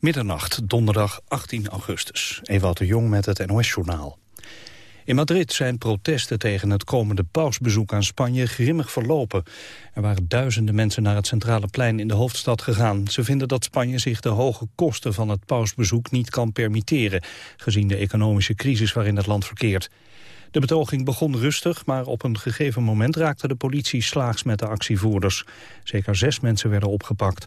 Middernacht, donderdag 18 augustus. Ewout de Jong met het NOS-journaal. In Madrid zijn protesten tegen het komende pausbezoek aan Spanje grimmig verlopen. Er waren duizenden mensen naar het centrale plein in de hoofdstad gegaan. Ze vinden dat Spanje zich de hoge kosten van het pausbezoek niet kan permitteren, gezien de economische crisis waarin het land verkeert. De betoging begon rustig, maar op een gegeven moment raakte de politie slaags met de actievoerders. Zeker zes mensen werden opgepakt.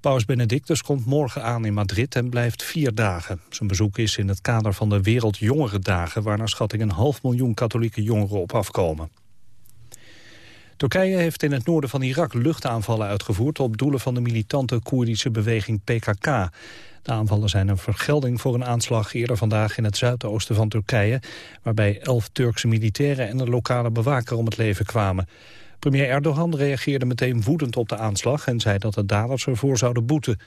Paus Benedictus komt morgen aan in Madrid en blijft vier dagen. Zijn bezoek is in het kader van de Wereldjongerendagen... waar naar schatting een half miljoen katholieke jongeren op afkomen. Turkije heeft in het noorden van Irak luchtaanvallen uitgevoerd... op doelen van de militante Koerdische beweging PKK. De aanvallen zijn een vergelding voor een aanslag eerder vandaag... in het zuidoosten van Turkije... waarbij elf Turkse militairen en een lokale bewaker om het leven kwamen. Premier Erdogan reageerde meteen woedend op de aanslag... en zei dat de daders ervoor zouden boeten.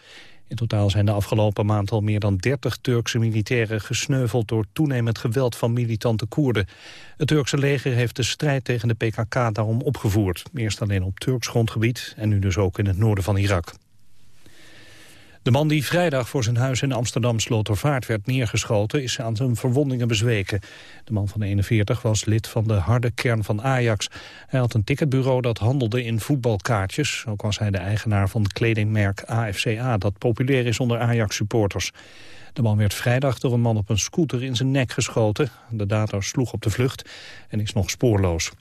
In totaal zijn de afgelopen maand al meer dan 30 Turkse militairen gesneuveld... door toenemend geweld van militante Koerden. Het Turkse leger heeft de strijd tegen de PKK daarom opgevoerd. Eerst alleen op Turks grondgebied en nu dus ook in het noorden van Irak. De man die vrijdag voor zijn huis in Amsterdam Slotervaart werd neergeschoten... is aan zijn verwondingen bezweken. De man van 41 was lid van de harde kern van Ajax. Hij had een ticketbureau dat handelde in voetbalkaartjes. Ook was hij de eigenaar van het kledingmerk AFCA... dat populair is onder Ajax-supporters. De man werd vrijdag door een man op een scooter in zijn nek geschoten. De dader sloeg op de vlucht en is nog spoorloos.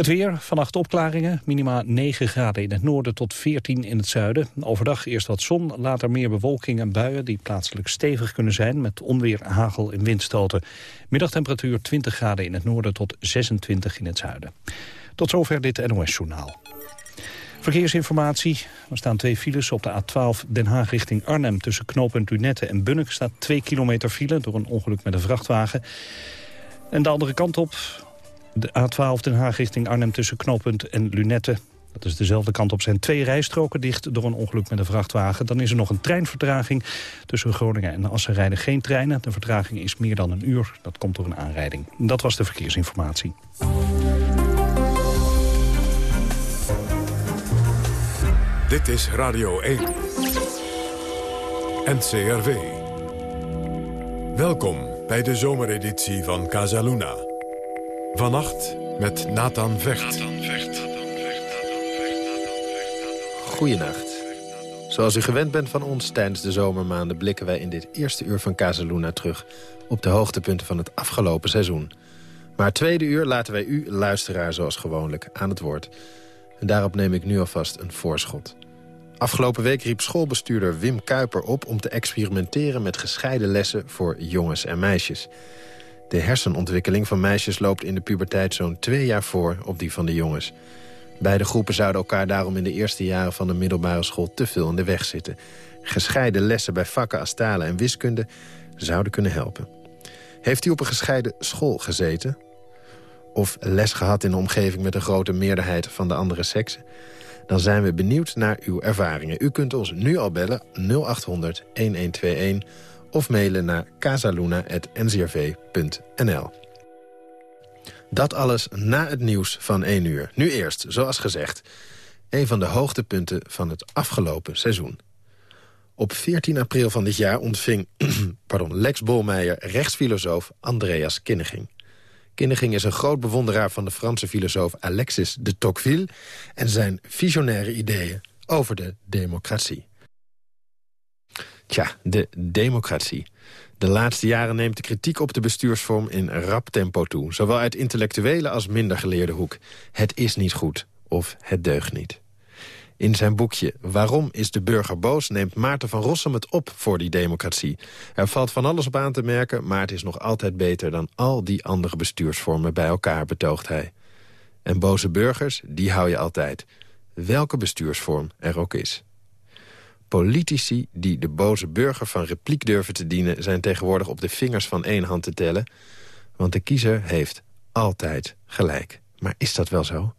Het weer, vannacht opklaringen, minima 9 graden in het noorden tot 14 in het zuiden. Overdag eerst wat zon, later meer bewolking en buien die plaatselijk stevig kunnen zijn met onweer, hagel en windstoten. Middagtemperatuur 20 graden in het noorden tot 26 in het zuiden. Tot zover dit NOS-journaal. Verkeersinformatie. Er staan twee files op de A12 Den Haag richting Arnhem... tussen knooppunt Lunette en Bunnik staat 2 kilometer file... door een ongeluk met een vrachtwagen. En de andere kant op, de A12 Den Haag richting Arnhem tussen knooppunt en Lunette. Dat is dezelfde kant op zijn twee rijstroken dicht door een ongeluk met een vrachtwagen. Dan is er nog een treinvertraging. Tussen Groningen en Assen rijden geen treinen. De vertraging is meer dan een uur. Dat komt door een aanrijding. Dat was de verkeersinformatie. Dit is Radio 1. NCRV. Welkom bij de zomereditie van Casaluna. Vannacht met Nathan Vecht. Goedenacht. Zoals u gewend bent van ons tijdens de zomermaanden... blikken wij in dit eerste uur van Casaluna terug... op de hoogtepunten van het afgelopen seizoen. Maar het tweede uur laten wij u, luisteraar zoals gewoonlijk, aan het woord. En daarop neem ik nu alvast een voorschot. Afgelopen week riep schoolbestuurder Wim Kuiper op... om te experimenteren met gescheiden lessen voor jongens en meisjes... De hersenontwikkeling van meisjes loopt in de puberteit zo'n twee jaar voor op die van de jongens. Beide groepen zouden elkaar daarom in de eerste jaren van de middelbare school te veel in de weg zitten. Gescheiden lessen bij vakken als talen en wiskunde zouden kunnen helpen. Heeft u op een gescheiden school gezeten? Of les gehad in een omgeving met een grote meerderheid van de andere seksen? Dan zijn we benieuwd naar uw ervaringen. U kunt ons nu al bellen 0800 1121 of mailen naar casaluna.ncrv.nl. Dat alles na het nieuws van 1 uur. Nu eerst, zoals gezegd, een van de hoogtepunten van het afgelopen seizoen. Op 14 april van dit jaar ontving pardon, Lex Bolmeijer rechtsfilosoof Andreas Kinneging. Kinneging is een groot bewonderaar van de Franse filosoof Alexis de Tocqueville... en zijn visionaire ideeën over de democratie. Tja, de democratie. De laatste jaren neemt de kritiek op de bestuursvorm in rap tempo toe. Zowel uit intellectuele als minder geleerde hoek. Het is niet goed of het deugt niet. In zijn boekje Waarom is de burger boos... neemt Maarten van Rossum het op voor die democratie. Er valt van alles op aan te merken... maar het is nog altijd beter dan al die andere bestuursvormen bij elkaar, betoogt hij. En boze burgers, die hou je altijd. Welke bestuursvorm er ook is. Politici die de boze burger van repliek durven te dienen... zijn tegenwoordig op de vingers van één hand te tellen. Want de kiezer heeft altijd gelijk. Maar is dat wel zo?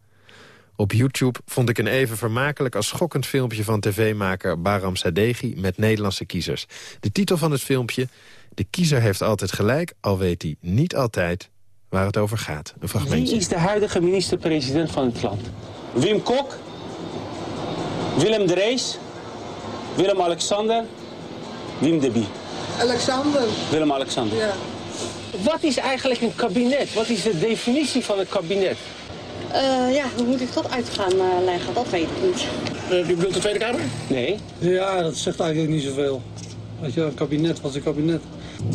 Op YouTube vond ik een even vermakelijk als schokkend filmpje van tv-maker Baram Sadeghi met Nederlandse kiezers. De titel van het filmpje, De kiezer heeft altijd gelijk, al weet hij niet altijd waar het over gaat. Een fragmentje. Wie is de huidige minister-president van het land? Wim Kok? Willem Drees? Willem-Alexander, Wim de Bie. Alexander. Willem-Alexander. Ja. Wat is eigenlijk een kabinet? Wat is de definitie van een kabinet? Eh, ja, hoe moet ik dat uit gaan eh, leggen? Dat weet ik niet. Uh, u bedoelt de Tweede Kamer? Nee. Ja, dat zegt eigenlijk niet zoveel. Weet je, een kabinet was een kabinet.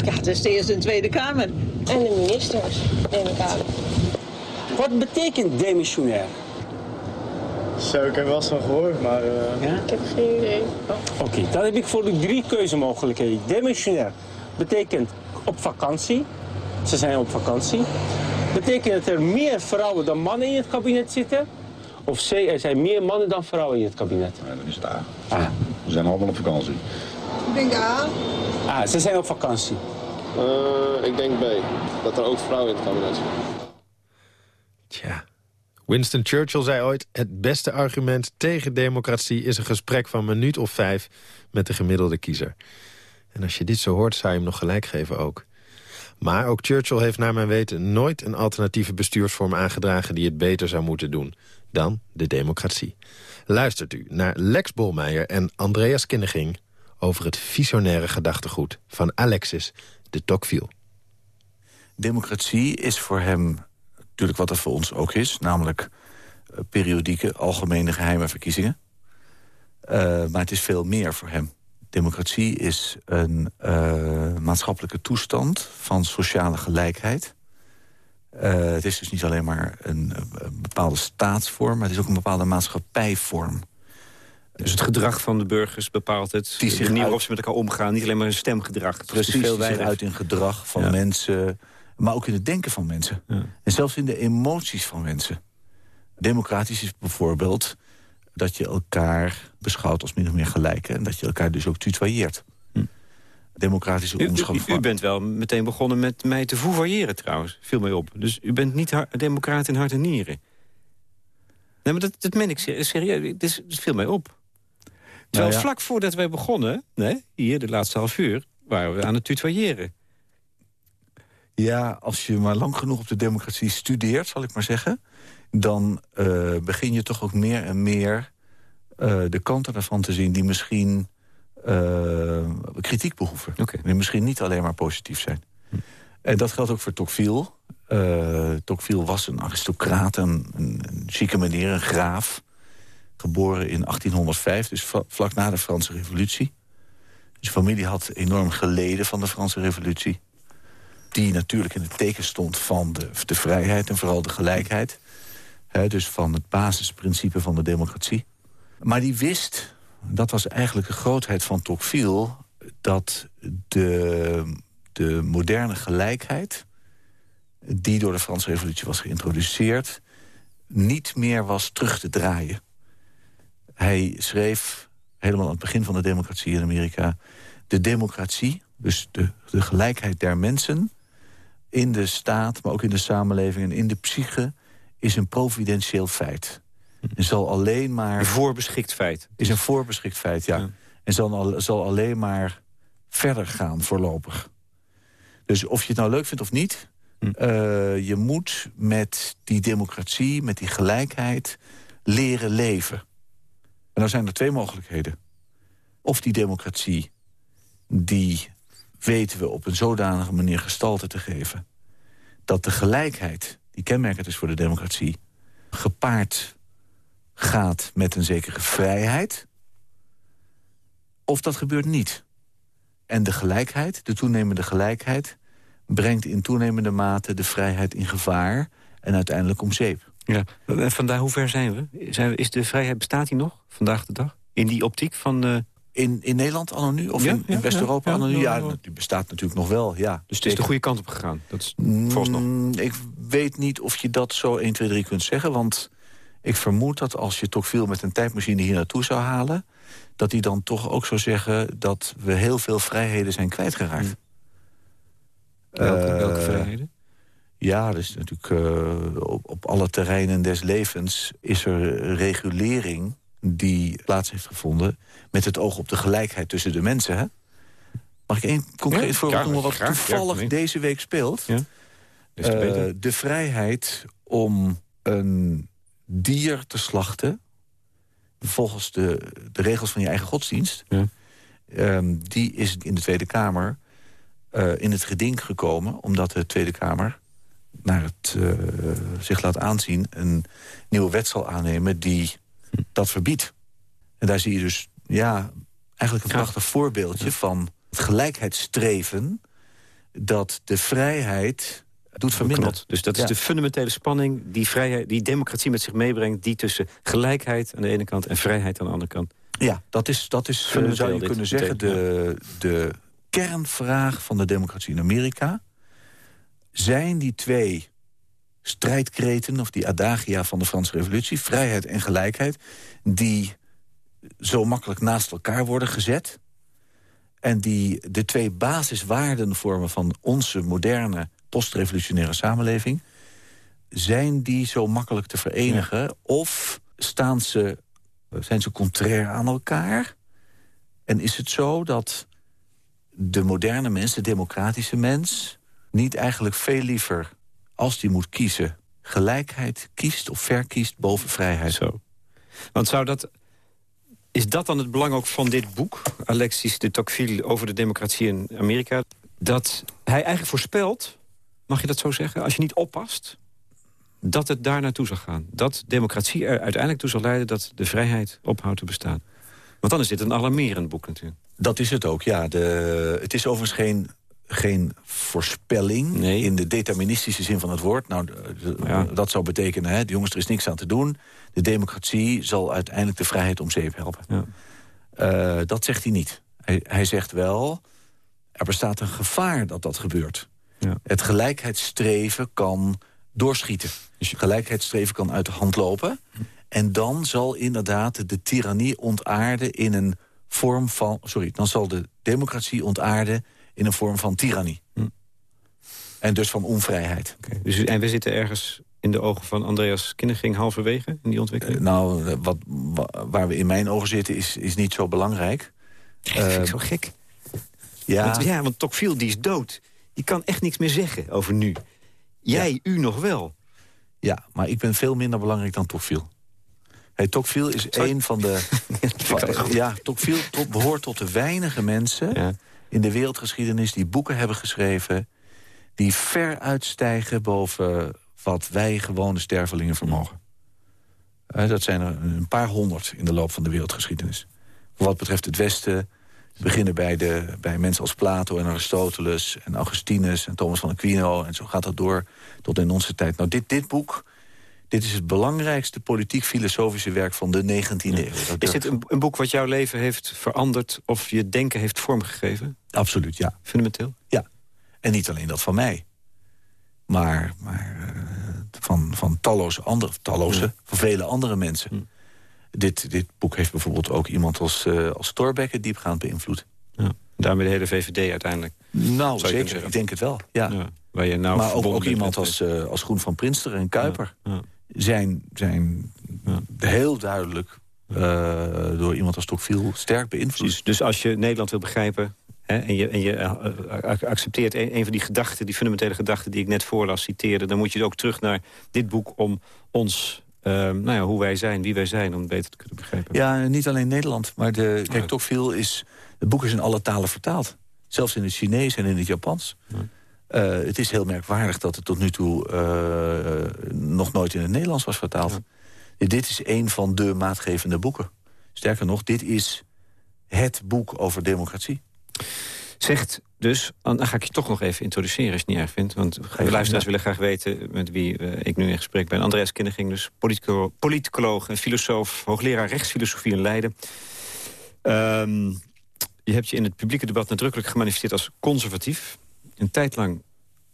Ja, het is de Eerste en Tweede Kamer. En de ministers, neem ik aan. Wat betekent demissionair? Zo, ik heb er wel eens van gehoord, maar... Uh... Ja? Ik heb geen idee. Oh. Oké, okay, dan heb ik voor u drie keuzemogelijkheden. Demissionair betekent op vakantie. Ze zijn op vakantie. Betekent dat er meer vrouwen dan mannen in het kabinet zitten? Of C, er zijn meer mannen dan vrouwen in het kabinet? Nee, dan is het A. A. We zijn allemaal op vakantie. Ik denk A. A, ze zijn op vakantie. Uh, ik denk B. Dat er ook vrouwen in het kabinet zitten. Tja. Winston Churchill zei ooit... het beste argument tegen democratie is een gesprek van minuut of vijf... met de gemiddelde kiezer. En als je dit zo hoort, zou je hem nog gelijk geven ook. Maar ook Churchill heeft naar mijn weten nooit een alternatieve bestuursvorm aangedragen... die het beter zou moeten doen dan de democratie. Luistert u naar Lex Bolmeijer en Andreas Kinneging... over het visionaire gedachtegoed van Alexis de Tocqueville. Democratie is voor hem natuurlijk wat er voor ons ook is... namelijk periodieke, algemene, geheime verkiezingen. Uh, maar het is veel meer voor hem. Democratie is een uh, maatschappelijke toestand van sociale gelijkheid. Het is dus niet alleen maar een, een, bepaalde staatsvorm... maar het is ook een bepaalde maatschappijvorm. Dus het gedrag van de burgers bepaalt het. Die de manier waarop ze met elkaar omgaan. Niet alleen maar hun stemgedrag. Het Precies, veel zich uit in gedrag van ja. mensen... maar ook in het denken van mensen. Ja. En zelfs in de emoties van mensen. Democratisch is bijvoorbeeld dat je elkaar beschouwt als min of meer gelijken... en dat je elkaar dus ook tutoyeert. Hm. Democratische u, u, u, bent wel meteen begonnen met mij te foevoyeren trouwens. Viel mij op. Dus u bent niet democraat in hart en nieren. Nee, maar dat, dat meen ik serieus. Het, is, het viel mij op. Terwijl nou ja. vlak voordat wij begonnen, nee, hier de laatste half uur... waren we aan het tutoyeren. Ja, als je maar lang genoeg op de democratie studeert, zal ik maar zeggen... dan uh, begin je toch ook meer en meer uh, de kanten ervan te zien... die misschien uh, kritiek behoeven. Okay. Die misschien niet alleen maar positief zijn. Hm. En dat geldt ook voor Tocqueville. Tocqueville was een aristocraat, een, een, een chique meneer, een graaf. Geboren in 1805, dus vlak na de Franse revolutie. Zijn familie had enorm geleden van de Franse revolutie. Die natuurlijk in het teken stond van de, de vrijheid en vooral de gelijkheid. He, dus van het basisprincipe van de democratie. Maar die wist, dat was eigenlijk de grootheid van Tocqueville... dat de, de moderne gelijkheid die door de Franse revolutie was geïntroduceerd... niet meer was terug te draaien. Hij schreef, helemaal aan het begin van de democratie in Amerika... de democratie, dus de, de gelijkheid der mensen... in de staat, maar ook in de samenleving en in de psyche... is een providentieel feit. En zal alleen maar... Een voorbeschikt feit. Is een voorbeschikt feit, ja. ja. En zal, zal alleen maar verder gaan voorlopig. Dus of je het nou leuk vindt of niet... Uh, je moet met die democratie, met die gelijkheid, leren leven. En dan zijn er twee mogelijkheden. Of die democratie, die weten we op een zodanige manier gestalte te geven... dat de gelijkheid, die kenmerkend is voor de democratie... gepaard gaat met een zekere vrijheid. Of dat gebeurt niet. En de gelijkheid, de toenemende gelijkheid brengt in toenemende mate de vrijheid in gevaar... en uiteindelijk om zeep. Ja. En vandaar, hoe ver zijn we? Zijn? Is de vrijheid, bestaat die nog, vandaag de dag? In die optiek van... Uh... In, in Nederland anno nu? Of ja, in, in ja, West-Europa ja, anno nu? Ja, die bestaat natuurlijk nog wel, ja. Dus het is de goede kant op gegaan? Dat is volgens nog. Mm, ik weet niet of je dat zo 1, 2, 3 kunt zeggen, want... ik vermoed dat als je Tocqueville met een tijdmachine hier naartoe zou halen... dat hij dan toch ook zou zeggen dat we heel veel vrijheden zijn kwijtgeraakt. Hmm. Welke, welke vrijheden? Ja, dus natuurlijk uh, op, op alle terreinen des levens is er regulering die plaats heeft gevonden... met het oog op de gelijkheid tussen de mensen. Hè? Mag ik één concreet ja, voorbeeld noemen wat graag, toevallig ja, deze week speelt? Ja. Uh, de vrijheid om een dier te slachten... volgens de, de regels van je eigen godsdienst... Ehm, die is in de Tweede Kamer eh, in het geding gekomen... omdat de Tweede Kamer naar het uh, zich laat aanzien... een nieuwe wet zal aannemen die dat verbiedt. En daar zie je dus ja, eigenlijk een prachtig voorbeeldje... van het gelijkheidsstreven dat de vrijheid doet verminderen. Dus dat is de fundamentele spanning die, vrijheid, die democratie met zich meebrengt... die tussen gelijkheid aan de ene kant en vrijheid aan de andere kant. Ja, dat is, dat is eh, zou je kunnen zeggen, de, de kernvraag van de democratie in Amerika. Zijn die twee strijdkreten, of die adagia van de Franse revolutie... vrijheid en gelijkheid, die zo makkelijk naast elkaar worden gezet... en die de twee basiswaarden vormen van onze moderne postrevolutionaire samenleving... zijn die zo makkelijk te verenigen? Of staan ze, zijn ze contrair aan elkaar? En is het zo dat de moderne mens, de democratische mens... niet eigenlijk veel liever, als die moet kiezen... gelijkheid kiest of verkiest boven vrijheid? Zo. Want zou dat... Is dat dan het belang ook van dit boek, Alexis de Tocqueville... over de democratie in Amerika? Dat hij eigenlijk voorspelt mag je dat zo zeggen? Als je niet oppast, dat het daar naartoe zal gaan. Dat democratie er uiteindelijk toe zal leiden dat de vrijheid ophoudt te bestaan. Want dan is dit een alarmerend boek natuurlijk. Dat is het ook, ja. De, het is overigens geen, geen voorspelling nee. in de deterministische zin van het woord. Nou, Dat zou betekenen, hè, de jongens, er is niks aan te doen. De democratie zal uiteindelijk de vrijheid om zeep helpen. Ja. Uh, dat zegt hij niet. Hij, hij zegt wel, er bestaat een gevaar dat dat gebeurt. Ja. Het gelijkheidsstreven kan doorschieten. Dus gelijkheidsstreven kan uit de hand lopen. En dan zal inderdaad de tirannie ontaarden in een vorm van... Sorry, dan zal de democratie ontaarden in een vorm van tirannie. Hm. En dus van onvrijheid. Dus, en we zitten ergens in de ogen van Andreas Kinneging halverwege in die ontwikkeling? Uh, nou, eh, wat, waar we in mijn ogen zitten is, is niet zo belangrijk. Dat vind ik uh, zo gek. Ja. Want, ja, want Tocqueville die is dood. Je kan echt niks meer zeggen over nu. Jij, u nog wel. Ja, maar ik ben veel minder belangrijk dan Tocqueville. Hey, Tocqueville is een van de... ja, Tocqueville behoort tot de weinige mensen in de wereldgeschiedenis... die boeken hebben geschreven... die ver uitstijgen boven wat wij gewone stervelingen vermogen. Uh, dat zijn er een paar honderd in de loop van de wereldgeschiedenis. wat betreft het Westen, we beginnen bij, de, bij mensen als Plato en Aristoteles en Augustinus en Thomas van Aquino. En zo gaat dat door tot in onze tijd. Nou, dit, dit boek, dit is het belangrijkste politiek-filosofische werk van de 19e eeuw. Is dit een, een, boek wat jouw leven heeft veranderd of je denken heeft vormgegeven? Absoluut, ja. Fundamenteel? Ja. En niet alleen dat van mij. Maar, maar uh, van, van talloze andere, talloze, van vele andere mensen. Dit, dit boek heeft bijvoorbeeld ook iemand als, uh, als Thorbecke diepgaand beïnvloed. Ja. Daarmee de hele VVD uiteindelijk. Nou, zeker. Ik denk het wel, ja. ja waar je nou maar ook, ook iemand als, uh, als Groen van Prinster en Kuiper... Ja. Zijn, zijn heel duidelijk uh, door iemand als Tocqueville sterk beïnvloed. Precies. Dus als je Nederland wil begrijpen... Hè, en je, en je accepteert een, een, van die gedachten, die fundamentele gedachten... die ik net voorlas, citeerde... dan moet je ook terug naar dit boek om ons nou ja, hoe wij zijn, wie wij zijn, om het beter te kunnen begrijpen. Ja, niet alleen Nederland, maar de, kijk, toch veel is... Het boek is in alle talen vertaald. Zelfs in het Chinees en in het Japans. Uh, het is heel merkwaardig dat het tot nu toe uh, nog nooit in het Nederlands was vertaald. Dit is een van de maatgevende boeken. Sterker nog, dit is het boek over democratie. Zegt dus, dan ga ik je toch nog even introduceren als je het niet erg vindt. Want de luisteraars willen graag weten met wie uh, ik nu in gesprek ben. Andreas Kinneging, dus politico politicoloog en filosoof, hoogleraar rechtsfilosofie in Leiden. Um, je hebt je in het publieke debat nadrukkelijk gemanifesteerd als conservatief. Een tijd lang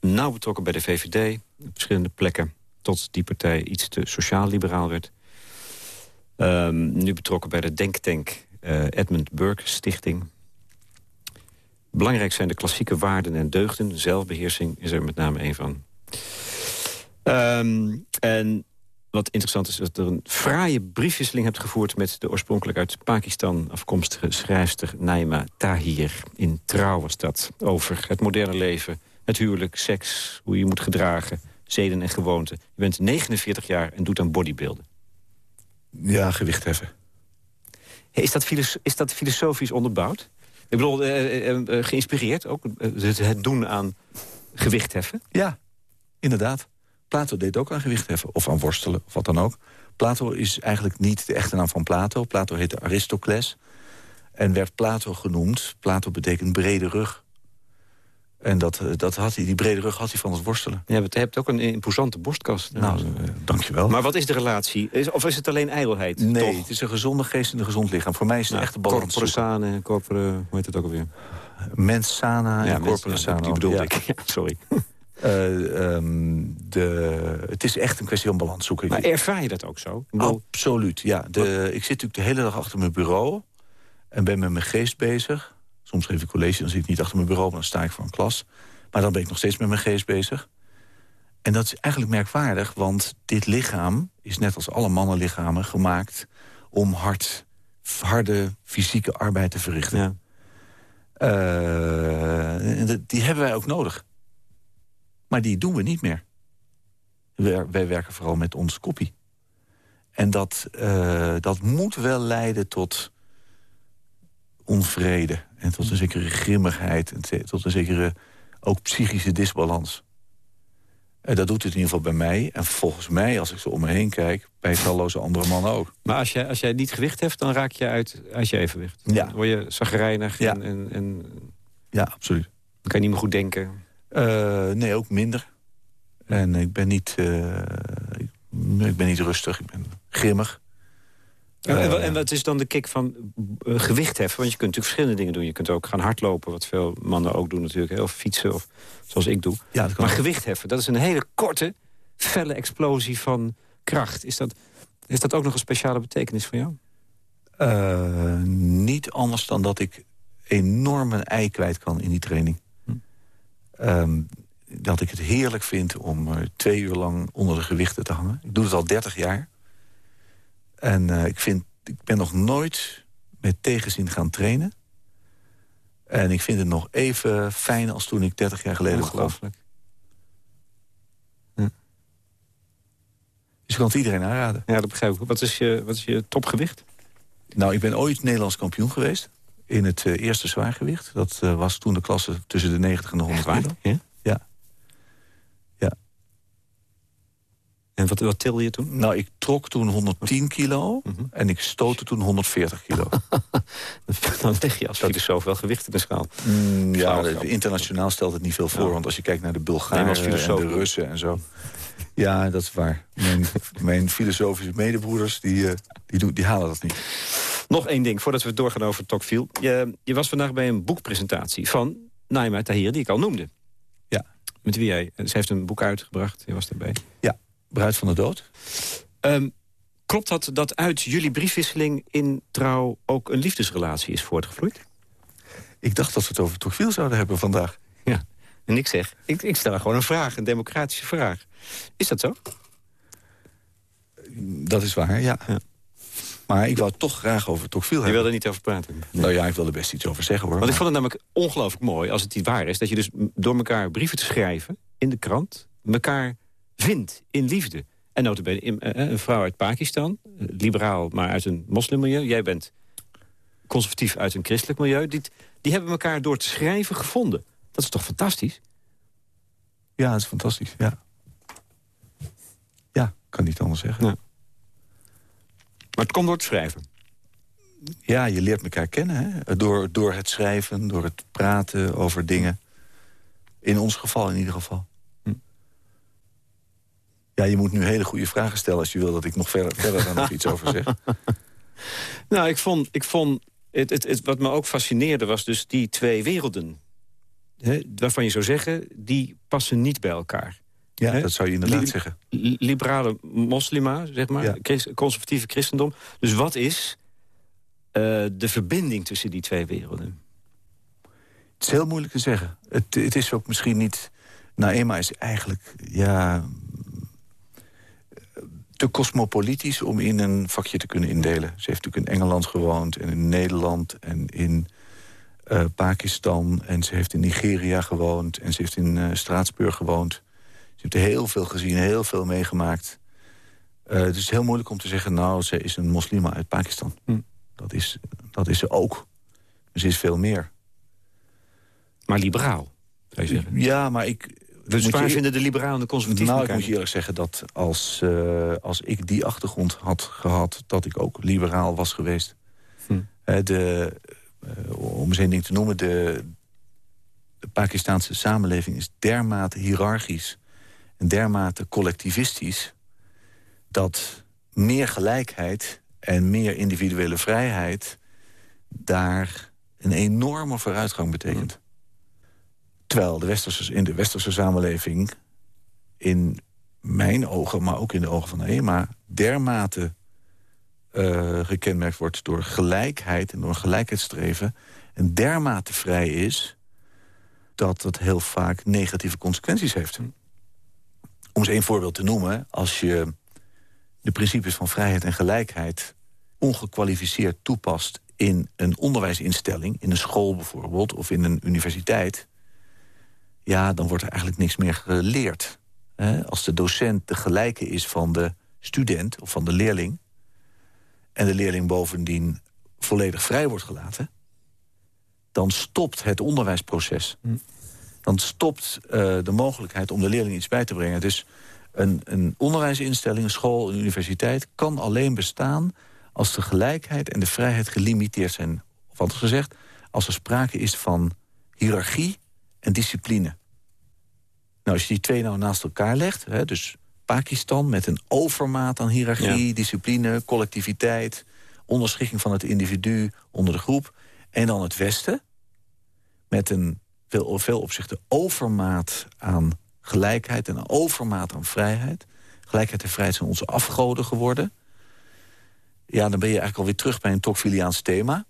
nauw betrokken bij de VVD, op verschillende plekken... tot die partij iets te sociaal-liberaal werd. Um, nu betrokken bij de denktank uh, Edmund Burke Stichting... Belangrijk zijn de klassieke waarden en deugden. Zelfbeheersing is er met name een van. Um, en wat interessant is, dat er een fraaie briefwisseling hebt gevoerd... met de oorspronkelijk uit Pakistan afkomstige schrijfster Naima Tahir. In Trouw was dat. Over het moderne leven, het huwelijk, seks, hoe je moet gedragen... zeden en gewoonten. Je bent 49 jaar en doet aan bodybuilden. Ja, gewicht heffen. Is dat, is dat filosofisch onderbouwd? Ik bedoel, eh, eh, eh, geïnspireerd ook, het, het doen aan gewichtheffen. Ja, inderdaad. Plato deed ook aan gewichtheffen, of aan worstelen, of wat dan ook. Plato is eigenlijk niet de echte naam van Plato. Plato heette Aristocles en werd Plato genoemd. Plato betekent brede rug. En dat, eh, dat had hij, die brede rug had hij van het worstelen. Je hebt, je hebt ook een imposante borstkast. Nou, eh, dankjewel. Maar wat is de relatie? Is, of is het alleen ijdelheid? nee, Toch? het is een gezonde geest en een gezond lichaam. Voor mij is het Nou, echt de balans. Corpore sane, corpore, hoe heet het ook alweer? Mens sana en corpore ja. Die bedoelde Ja. ik, ja, sorry. Eh, ehm, de, het is echt een kwestie van balans zoeken. Maar ervaar je dat ook zo? Absoluut, ja. De, ik zit natuurlijk de hele dag achter mijn bureau... en ben met mijn geest bezig. Soms geef ik college, dan zit ik niet achter mijn bureau... maar dan sta ik voor een klas. Maar dan ben ik nog steeds met mijn geest bezig. En dat is eigenlijk merkwaardig, want dit lichaam... is net als alle mannenlichamen gemaakt... om hard, harde fysieke arbeid te verrichten. ja. Eh, die hebben wij ook nodig. Maar die doen we niet meer. Wij, wij werken vooral met ons kopie. En dat, eh, dat moet wel leiden tot onvrede. En tot een zekere grimmigheid. En tot een zekere ook psychische disbalans. En dat doet het in ieder geval bij mij. En volgens mij, als ik zo om me heen kijk... bij talloze andere mannen ook. Maar als jij, als jij niet gewicht hebt, dan raak je uit, uit je evenwicht. Ja. Word je zagrijnig Ja. en, en, en Ja, absoluut. dan kan je niet meer goed denken. Eh, nee, ook minder. En ik ben niet, eh, ik, ik ben niet rustig, ik ben grimmig. En, Eh, en wat is dan de kick van gewicht heffen? Want je kunt natuurlijk verschillende dingen doen. Je kunt ook gaan hardlopen, wat veel mannen ook doen natuurlijk. hè, Of fietsen, of zoals ik doe. ja, Maar ook. gewicht heffen, dat is een hele korte, felle explosie van kracht. Is dat, is dat ook nog een speciale betekenis voor jou? Niet anders dan dat ik enorm een ei kwijt kan in die training. Hm. Ehm, dat ik het heerlijk vind om eh, twee uur lang onder de gewichten te hangen. Ik doe het al 30 jaar. En eh, ik, vind, ik ben nog nooit met tegenzin gaan trainen. En ik vind het nog even fijn als toen ik 30 jaar geleden. Ongelooflijk. Dus ik kan het iedereen aanraden. Ja, dat begrijp ik. Wat is je, wat is je topgewicht? Nou, ik ben ooit Nederlands kampioen geweest. In het eh, eerste zwaargewicht. Dat eh, was toen de klasse tussen de 90 en de 100 kilo. Ja? Ja. Ja. En wat, wat tilde je toen? Nou, ik trok toen 110 kilo. Mhm. En ik stootte toen 140 kilo. Dan leg je als filosoof wel gewicht in de schaal. Mm, ja, internationaal stelt het niet veel voor. Ja. Want als je kijkt naar de Bulgaren en de. Russen en zo. Ja, dat is waar. Mijn, mijn filosofische medebroeders, die, eh, die, doen, die halen dat niet. Nog één ding, voordat we doorgaan over Tocqueville. Je, je was vandaag bij een boekpresentatie van Naima Tahir, die ik al noemde. Ja. Met wie jij... Ze heeft een boek uitgebracht, je was erbij. Ja, Bruid van de Dood. Ehm, klopt dat dat uit jullie briefwisseling in trouw ook een liefdesrelatie is voortgevloeid? Ik dacht dat we het over Tocqueville zouden hebben vandaag. Ja. En ik zeg, ik, ik stel gewoon een vraag, een democratische vraag. Is dat zo? Dat is waar, ja. Ja. Maar ik wou het toch graag over Tocqueville Je hebben. wil er niet over praten. Nou ja, ik wil er best iets over zeggen hoor. Want ik vond het namelijk ongelooflijk mooi, als het niet waar is... dat je dus door elkaar brieven te schrijven in de krant... elkaar vindt in liefde. En notabene in- eh, een vrouw uit Pakistan, eh, liberaal, maar uit een moslimmilieu. Jij bent conservatief uit een christelijk milieu. Die, die hebben elkaar door te schrijven gevonden. Dat is toch fantastisch? Ja, dat is fantastisch, ja. Ja, kan niet anders zeggen. Ja. Maar het komt door het schrijven. Ja, je leert elkaar kennen, hè? Door, door het schrijven, door het praten over dingen. In ons geval in ieder geval. Hm. Ja, je moet nu hele goede vragen stellen... als je wil dat ik nog verder, verder daar nog iets over zeg. Nou, ik vond... Ik vond het, het, het, wat me ook fascineerde was dus die twee werelden. Hè, waarvan je zou zeggen, die passen niet bij elkaar. Ja, dat zou je inderdaad Li- zeggen. li- liberale moslima, zeg maar, Ja. Christ- conservatieve christendom. Dus wat is eh, de verbinding tussen die twee werelden? Het is heel moeilijk te zeggen. Het, het is ook misschien niet... Naema is eigenlijk, ja... te cosmopolitisch om in een vakje te kunnen indelen. Ze heeft natuurlijk in Engeland gewoond en in Nederland en in eh, Pakistan... en ze heeft in Nigeria gewoond en ze heeft in eh, Straatsburg gewoond. Ze heeft heel veel gezien, heel veel meegemaakt. Eh, het is heel moeilijk om te zeggen... nou, ze is een moslima uit Pakistan. Hm. Dat, is, dat is ze ook. Ze is veel meer. maar liberaal, zou je zeggen. Ja, maar ik... Dus waar je- vinden de liberalen en de conservatieven Nou, ik moet je eerlijk zeggen dat als, eh, als ik die achtergrond had gehad... dat ik ook liberaal was geweest. Hm. Eh, de, om eens één ding te noemen... De, de Pakistanse samenleving is dermate hiërarchisch... en dermate collectivistisch... dat meer gelijkheid en meer individuele vrijheid... daar een enorme vooruitgang betekent. Terwijl de westerse, in de westerse samenleving in mijn ogen, maar ook in de ogen van de EMA... dermate eh, gekenmerkt wordt door gelijkheid en door gelijkheidsstreven... en dermate vrij is dat dat heel vaak negatieve consequenties heeft. Om eens één voorbeeld te noemen... als je de principes van vrijheid en gelijkheid... ongekwalificeerd toepast in een onderwijsinstelling... in een school bijvoorbeeld, of in een universiteit... ja, dan wordt er eigenlijk niks meer geleerd. Als de docent de gelijke is van de student of van de leerling... en de leerling bovendien volledig vrij wordt gelaten... dan stopt het onderwijsproces. Dan stopt eh, de mogelijkheid om de leerling iets bij te brengen. Dus een, een onderwijsinstelling, een school, een universiteit... kan alleen bestaan als de gelijkheid en de vrijheid gelimiteerd zijn. Of anders gezegd, als er sprake is van hiërarchie en discipline. Nou, als je die twee nou naast elkaar legt... Hè, dus Pakistan met een overmaat aan hiërarchie, discipline, collectiviteit... onderschikking van het individu onder de groep... en dan het Westen met een veel, veel opzichten overmaat aan gelijkheid... en overmaat aan vrijheid. Gelijkheid en vrijheid zijn onze afgoden geworden. Ja, dan ben je eigenlijk alweer terug bij een Tocqueviliaans thema.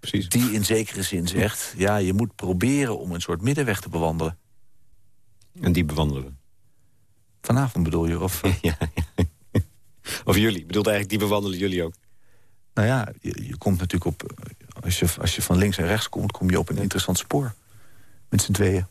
Precies. Die in zekere zin zegt... ja, je moet proberen om een soort middenweg te bewandelen. En die bewandelen we. Vanavond bedoel je? Of, eh, ja, ja. Of jullie. Ik bedoel eigenlijk, die bewandelen jullie ook. Nou ja, je, je komt natuurlijk op... Als je, als je van links en rechts komt, kom je op een interessant spoor. Met z'n tweeën.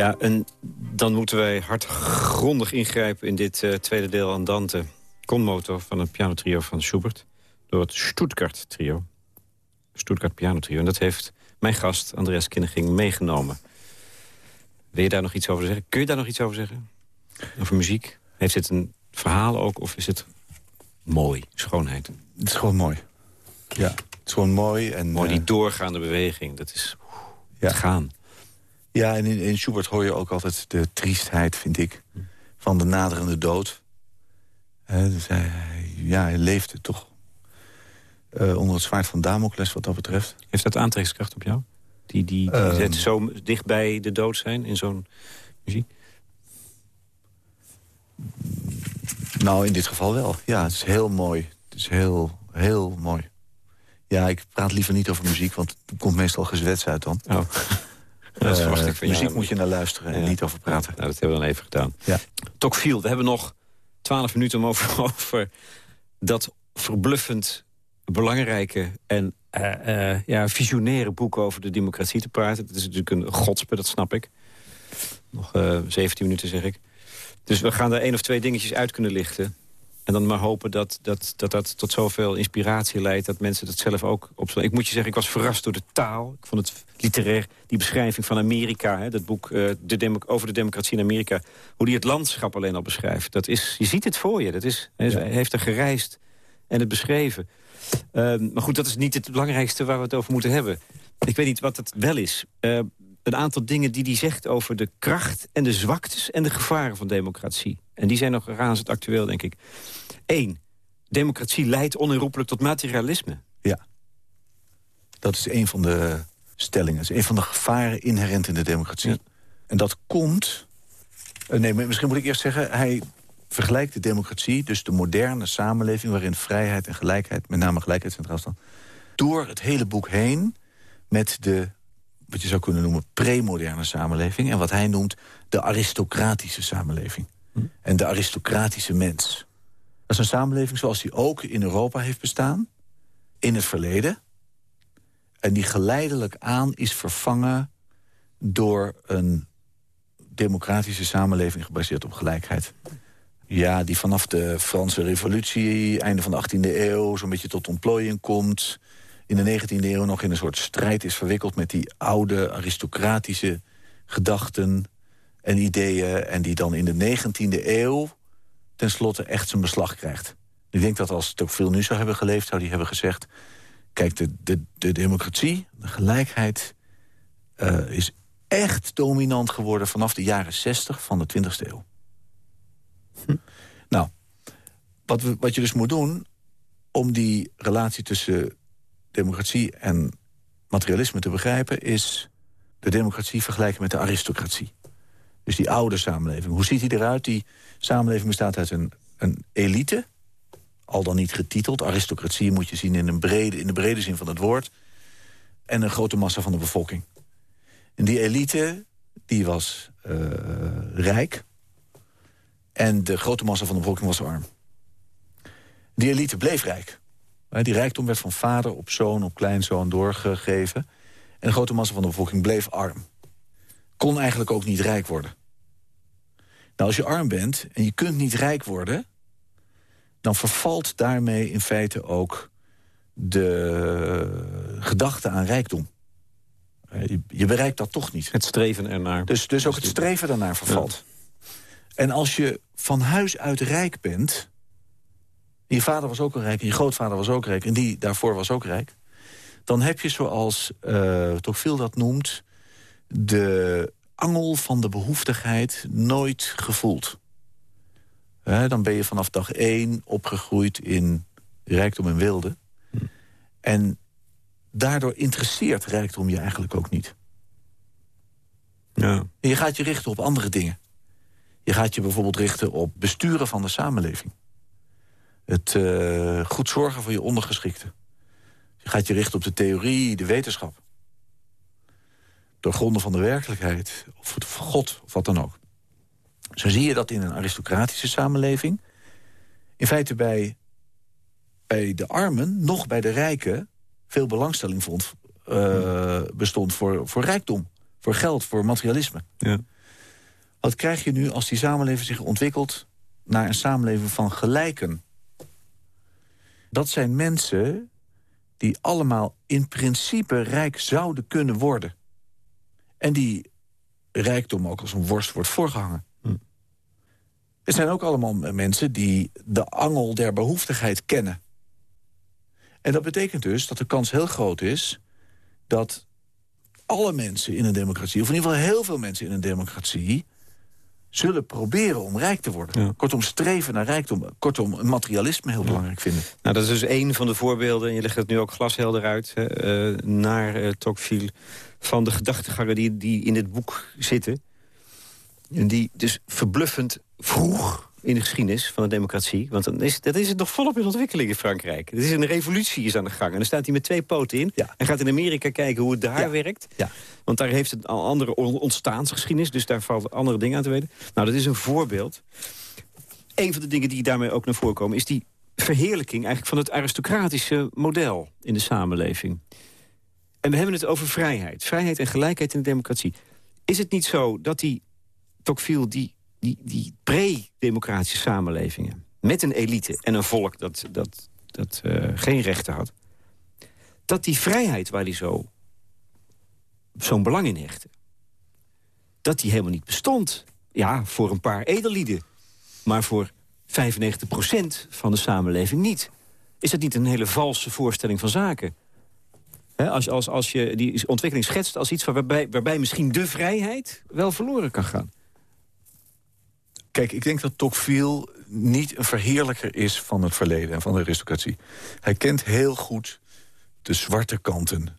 Ja, en dan moeten wij hardgrondig ingrijpen in dit uh, tweede deel Andante. Conmoto van het pianotrio van Schubert. Door het Stuttgart trio. Stuttgart pianotrio. En dat heeft mijn gast Andreas Kinneging meegenomen. Wil je daar nog iets over zeggen? Kun je daar nog iets over zeggen? Over muziek? Heeft dit een verhaal ook of is het mooi, schoonheid? Het is gewoon mooi. Ja, het is gewoon mooi. En, mooi, die uh, doorgaande beweging, dat is ja. gaan. Ja, en in, in Schubert hoor je ook altijd de triestheid, vind ik, van de naderende dood. Dus hij, ja, hij leefde toch uh, onder het zwaard van Damocles wat dat betreft. Heeft dat aantrekkingskracht op jou? Die, die, die um, zo dicht bij de dood zijn in zo'n muziek? Nou, in dit geval wel. Ja, het is heel mooi. Het is heel, heel mooi. Ja, ik praat liever niet over muziek, want er komt meestal gezwets uit dan. Oh. Dat verwacht ik van muziek moet je naar luisteren en niet over praten. Nou, dat hebben we dan even gedaan. Ja. Tocqueville, we hebben nog twaalf minuten om over, over dat verbluffend belangrijke en uh, uh, ja, visionaire boek over de democratie te praten. Dat is natuurlijk een godspe, dat snap ik. Nog uh, 17 minuten, zeg ik. Dus we gaan er één of twee dingetjes uit kunnen lichten. En dan maar hopen dat dat, dat, dat tot zoveel inspiratie leidt... dat mensen dat zelf ook opslaan. Ik moet je zeggen, ik was verrast door de taal. Ik vond het literair, die beschrijving van Amerika... Hè, dat boek uh, de over de democratie in Amerika... hoe die het landschap alleen al beschrijft. Dat is, je ziet het voor je. Dat is, hij heeft er gereisd en het beschreven. Uh, maar goed, dat is niet het belangrijkste waar we het over moeten hebben. Ik weet niet wat het wel is. Uh, een aantal dingen die hij zegt over de kracht en de zwaktes... en de gevaren van democratie. En die zijn nog razend actueel, denk ik. Eén, democratie leidt onherroepelijk tot materialisme. Ja, dat is een van de stellingen. Dat is een van de gevaren inherent in de democratie. Ja. En dat komt... Nee, misschien moet ik eerst zeggen... hij vergelijkt de democratie, dus de moderne samenleving... waarin vrijheid en gelijkheid, met name gelijkheid centraal staan... door het hele boek heen met de wat je zou kunnen noemen premoderne samenleving... en wat hij noemt de aristocratische samenleving. Hm. En de aristocratische mens. Dat is een samenleving zoals die ook in Europa heeft bestaan... in het verleden. En die geleidelijk aan is vervangen door een democratische samenleving... gebaseerd op gelijkheid. Ja, die vanaf de Franse revolutie, einde van de 18e eeuw... zo'n beetje tot ontplooiing komt in de 19e eeuw nog in een soort strijd is verwikkeld... met die oude aristocratische gedachten en ideeën... en die dan in de 19e eeuw tenslotte echt zijn beslag krijgt. Ik denk dat als het ook veel nu zou hebben geleefd... zou die hebben gezegd... kijk, de, de, de democratie, de gelijkheid... Uh, is echt dominant geworden vanaf de jaren 60 van de 20e eeuw. Hm. Nou, wat, we, wat je dus moet doen om die relatie tussen democratie en materialisme te begrijpen... is de democratie vergelijken met de aristocratie. Dus die oude samenleving. Hoe ziet die eruit? Die samenleving bestaat uit een, een elite, al dan niet getiteld. Aristocratie moet je zien in, een brede, in de brede zin van het woord. En een grote massa van de bevolking. En die elite, die was uh, rijk. En de grote massa van de bevolking was arm. Die elite bleef rijk. Die rijkdom werd van vader op zoon op kleinzoon doorgegeven. En de grote massa van de bevolking bleef arm. Kon eigenlijk ook niet rijk worden. Nou, als je arm bent en je kunt niet rijk worden... dan vervalt daarmee in feite ook de gedachte aan rijkdom. Je, je bereikt dat toch niet. Het streven ernaar. Dus, dus ook het streven daarnaar vervalt. Ja. En als je van huis uit rijk bent je vader was ook al rijk en je grootvader was ook rijk... en die daarvoor was ook rijk... dan heb je zoals uh, Tocqueville dat noemt... de angel van de behoeftigheid nooit gevoeld. He, dan ben je vanaf dag één opgegroeid in rijkdom en wilde. Hm. En daardoor interesseert rijkdom je eigenlijk ook niet. Ja. En je gaat je richten op andere dingen. Je gaat je bijvoorbeeld richten op besturen van de samenleving het uh, goed zorgen voor je ondergeschikte. Je gaat je richten op de theorie, de wetenschap. Door gronden van de werkelijkheid, of God, of wat dan ook. Zo zie je dat in een aristocratische samenleving... in feite bij, bij de armen, nog bij de rijken... veel belangstelling vond, uh, bestond voor, voor rijkdom, voor geld, voor materialisme. Ja. Wat krijg je nu als die samenleving zich ontwikkelt... naar een samenleving van gelijken? Dat zijn mensen die allemaal in principe rijk zouden kunnen worden. En die rijkdom ook als een worst wordt voorgehangen. Hm. Het zijn ook allemaal mensen die de angel der behoeftigheid kennen. En dat betekent dus dat de kans heel groot is... dat alle mensen in een democratie... of in ieder geval heel veel mensen in een democratie... zullen proberen om rijk te worden. Kortom, streven naar rijkdom. Kortom, materialisme heel belangrijk vinden. Nou, dat is dus één van de voorbeelden... en je legt het nu ook glashelder uit... Uh, naar uh, Tocqueville van de gedachtegangen die, die in dit boek zitten. En die dus verbluffend vroeg in de geschiedenis van de democratie. Want dan is, dat is het nog volop in ontwikkeling in Frankrijk. Het is een revolutie is aan de gang. En dan staat hij met twee poten in. Ja. En gaat in Amerika kijken hoe het daar werkt. Ja. Want daar heeft het al andere ontstaansgeschiedenis. Dus daar valt andere dingen aan te weten. Nou, dat is een voorbeeld. Een van de dingen die daarmee ook naar voren komen... is die verheerlijking eigenlijk van het aristocratische model in de samenleving. En we hebben het over vrijheid. Vrijheid en gelijkheid in de democratie. Is het niet zo dat die Tocqueville die die, die pre-democratische samenlevingen... met een elite en een volk dat, dat, dat uh, geen rechten had... dat die vrijheid waar die zo zo'n belang in hechtte... dat die helemaal niet bestond. Ja, voor een paar edellieden. Maar voor 95% van de samenleving niet. Is dat niet een hele valse voorstelling van zaken? als, als, als je die ontwikkeling schetst als iets waarbij, waarbij misschien de vrijheid wel verloren kan gaan. Kijk, ik denk dat Tocqueville niet een verheerlijker is van het verleden en van de aristocratie. Hij kent heel goed de zwarte kanten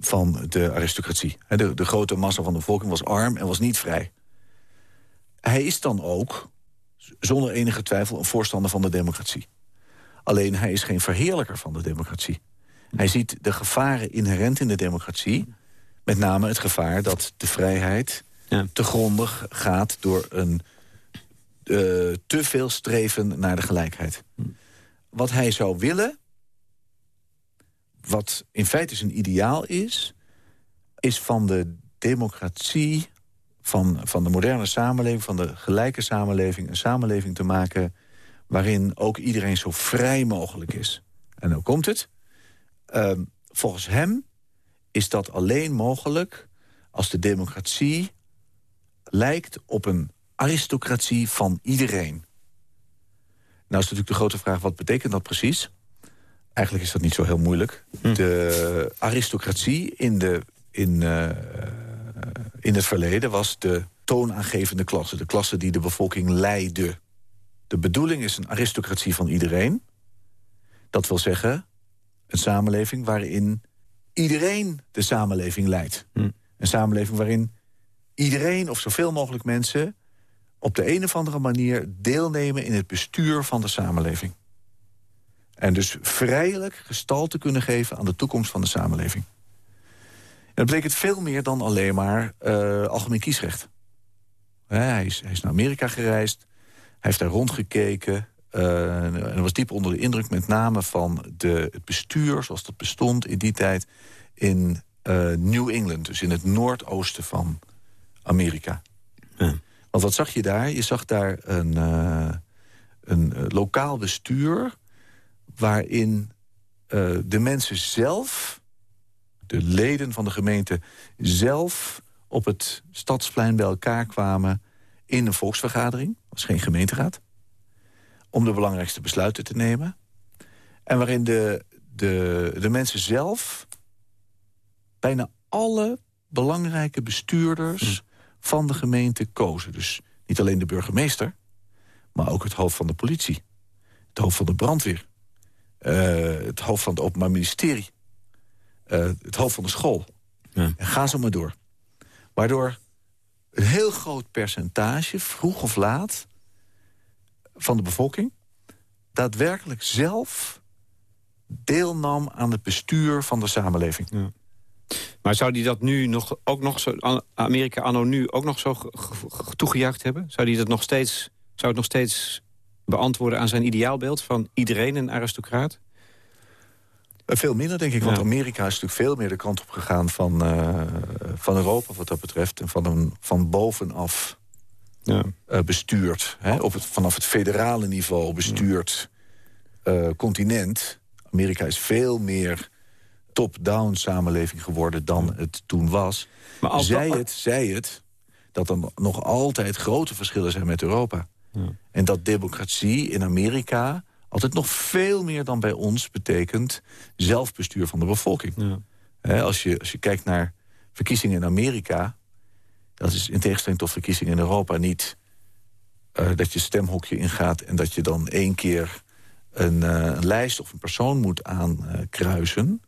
van de aristocratie. De, de grote massa van de bevolking was arm en was niet vrij. Hij is dan ook, zonder enige twijfel, een voorstander van de democratie. Alleen hij is geen verheerlijker van de democratie. Hij ziet de gevaren inherent in de democratie. Met name het gevaar dat de vrijheid ja. te grondig gaat door een te veel streven naar de gelijkheid. Wat hij zou willen, wat in feite zijn ideaal is... is van de democratie, van, van de moderne samenleving... van de gelijke samenleving, een samenleving te maken... waarin ook iedereen zo vrij mogelijk is. En dan komt het. Uh, volgens hem is dat alleen mogelijk als de democratie lijkt op een aristocratie van iedereen. Nou is natuurlijk de grote vraag, wat betekent dat precies? Eigenlijk is dat niet zo heel moeilijk. Hm. De aristocratie in, de, in, uh, in het verleden was de toonaangevende klasse. De klasse die de bevolking leidde. De bedoeling is een aristocratie van iedereen. Dat wil zeggen, een samenleving waarin iedereen de samenleving leidt. Hm. Een samenleving waarin iedereen of zoveel mogelijk mensen op de een of andere manier deelnemen in het bestuur van de samenleving. En dus vrijelijk gestalte kunnen geven aan de toekomst van de samenleving. En dat betekent veel meer dan alleen maar uh, algemeen kiesrecht. hij, is, hij, is, naar Amerika gereisd, hij heeft daar rondgekeken... Uh, en was diep onder de indruk met name van de, het bestuur... zoals dat bestond in die tijd in uh, New England. Dus in het noordoosten van Amerika. Ja. Want wat zag je daar? Je zag daar een, uh, een uh, lokaal bestuur... waarin uh, de mensen zelf, de leden van de gemeente zelf... op het stadsplein bij elkaar kwamen in een volksvergadering. Dat was geen gemeenteraad. Om de belangrijkste besluiten te nemen. En waarin de, de, de mensen zelf... bijna alle belangrijke bestuurders... Hm van de gemeente kozen. Dus niet alleen de burgemeester, maar ook het hoofd van de politie. Het hoofd van de brandweer. Uh, het hoofd van het openbaar ministerie. Uh, het hoofd van de school. Ja. En ga zo maar door. Waardoor een heel groot percentage, vroeg of laat... van de bevolking daadwerkelijk zelf deelnam aan het bestuur van de samenleving. Ja. Maar zou die dat nu nog, ook nog zo, Amerika anno nu ook nog zo toegejuicht hebben? Zou die dat nog steeds, zou het nog steeds beantwoorden aan zijn ideaalbeeld van iedereen een aristocraat? Eh, veel minder, denk ik. Want Amerika is natuurlijk veel meer de kant op gegaan van, uh, van Europa wat dat betreft. En van, een, van bovenaf ja. uh, bestuurt. Hè, op het, vanaf het federale niveau bestuurt uh, continent. Amerika is veel meer top-down samenleving geworden dan het toen was. Maar als zij, het, zij het dat er nog altijd grote verschillen zijn met Europa. Ja. En dat democratie in Amerika altijd nog veel meer dan bij ons betekent... zelfbestuur van de bevolking. Ja. als, je, als je kijkt naar verkiezingen in Amerika... dat is in tegenstelling tot verkiezingen in Europa niet... Uh, dat je stemhokje ingaat en dat je dan één keer een, uh, een lijst of een persoon moet aankruisen.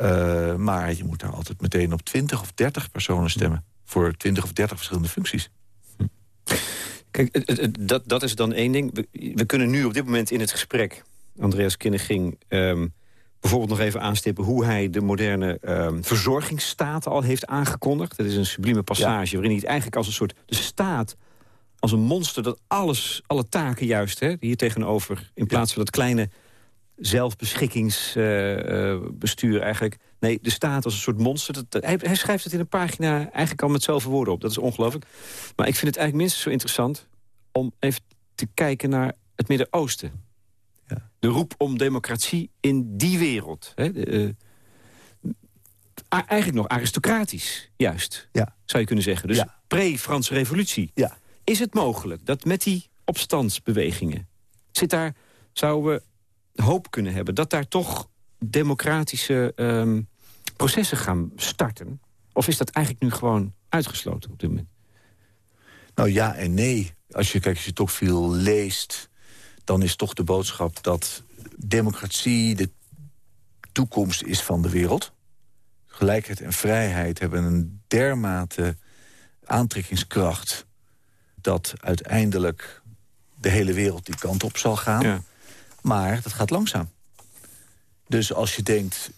Uh, maar je moet daar altijd meteen op 20 of 30 personen stemmen. Voor 20 of 30 verschillende functies. Kijk, dat, dat is dan één ding. We, we, kunnen nu op dit moment in het gesprek... Andreas Kinneging um, bijvoorbeeld nog even aanstippen... hoe hij de moderne um, verzorgingsstaat al heeft aangekondigd. Dat is een sublieme passage ja. waarin hij het eigenlijk als een soort... de staat als een monster dat alles, alle taken juist... Hè, hier tegenover, in plaats van dat kleine zelfbeschikkingsbestuur uh, uh, eigenlijk... Nee, de staat als een soort monster. Dat, hij, hij, schrijft het in een pagina eigenlijk al met zoveel woorden op. Dat is ongelooflijk. Maar ik vind het eigenlijk minstens zo interessant... om even te kijken naar het Midden-Oosten. Ja. De roep om democratie in die wereld. Hè? De, uh, eigenlijk nog aristocratisch, juist. Ja. Zou je kunnen zeggen. Dus ja. pre-Franse revolutie. Ja. Is het mogelijk dat met die opstandsbewegingen... zit daar, zouden we hoop kunnen hebben... dat daar toch democratische um, processen gaan starten? Of is dat eigenlijk nu gewoon uitgesloten op dit moment? Nou ja en nee. Als je, kijk, als je toch veel leest... dan is toch de boodschap dat democratie de toekomst is van de wereld. Gelijkheid en vrijheid hebben een dermate aantrekkingskracht... dat uiteindelijk de hele wereld die kant op zal gaan. Ja. Maar dat gaat langzaam. Dus als je denkt,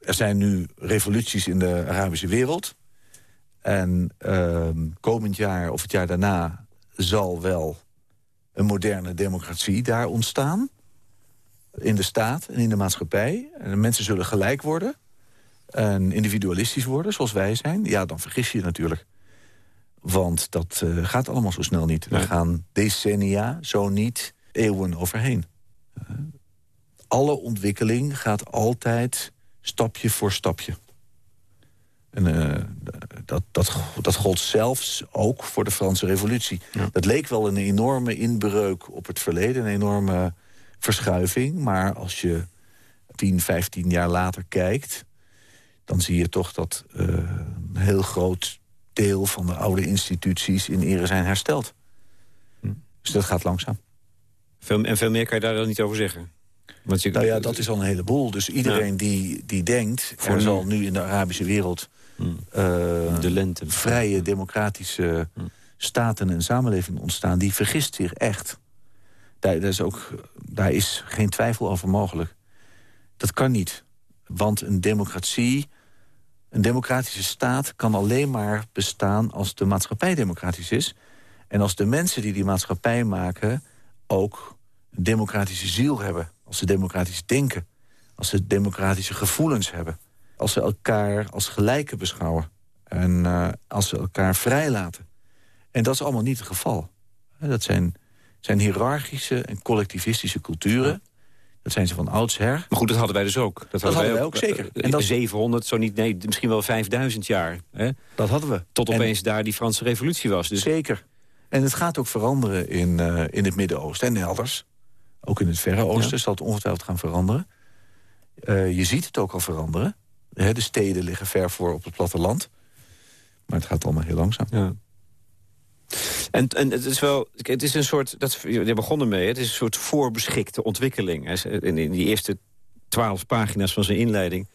er zijn nu revoluties in de Arabische wereld... en uh, komend jaar of het jaar daarna zal wel een moderne democratie daar ontstaan... in de staat en in de maatschappij. En mensen zullen gelijk worden en individualistisch worden, zoals wij zijn. Ja, dan vergis je je natuurlijk. Want dat uh, gaat allemaal zo snel niet. We gaan decennia, zo niet, eeuwen overheen. Uh, alle ontwikkeling gaat altijd stapje voor stapje. En uh, dat, dat, dat gold zelfs ook voor de Franse revolutie. Ja. Dat leek wel een enorme inbreuk op het verleden, een enorme verschuiving. Maar als je 10, 15 jaar later kijkt... dan zie je toch dat uh, een heel groot deel van de oude instituties in ere zijn hersteld. Hm. Dus dat gaat langzaam. Veel, en veel meer kan je daar dan niet over zeggen? Want je, nou ja, dat is al een heleboel. Dus iedereen ja. die, die denkt... Voor er zal nu in de Arabische wereld... Hmm. Uh, de lente. vrije, democratische hmm. staten en samenlevingen ontstaan... die vergist zich echt. Daar, daar, is ook, daar is geen twijfel over mogelijk. Dat kan niet. Want een democratie... Een democratische staat kan alleen maar bestaan als de maatschappij democratisch is. En als de mensen die die maatschappij maken ook een democratische ziel hebben. Als ze democratisch denken. Als ze democratische gevoelens hebben. Als ze elkaar als gelijken beschouwen. En uh, als ze elkaar vrijlaten. En dat is allemaal niet het geval. Dat zijn, zijn hiërarchische en collectivistische culturen. Dat zijn ze van oudsher. Maar goed, dat hadden wij dus ook. Dat, hadden, wij ook, ook zeker. En dat 700, zo niet, nee, misschien wel 5000 jaar. Hè? Dat hadden we. Tot opeens en, daar die Franse revolutie was. Dus. Zeker. En het gaat ook veranderen in, uh, in het Midden-Oosten en elders. Ook in het Verre Oosten ja. zal het ongetwijfeld gaan veranderen. Uh, je ziet het ook al veranderen. de steden liggen ver voor op het platteland. Maar het gaat allemaal heel langzaam. Ja. En, en het is wel, het is een soort, dat, je begonnen mee, het is een soort voorbeschikte ontwikkeling. In, in die eerste twaalf pagina's van zijn inleiding,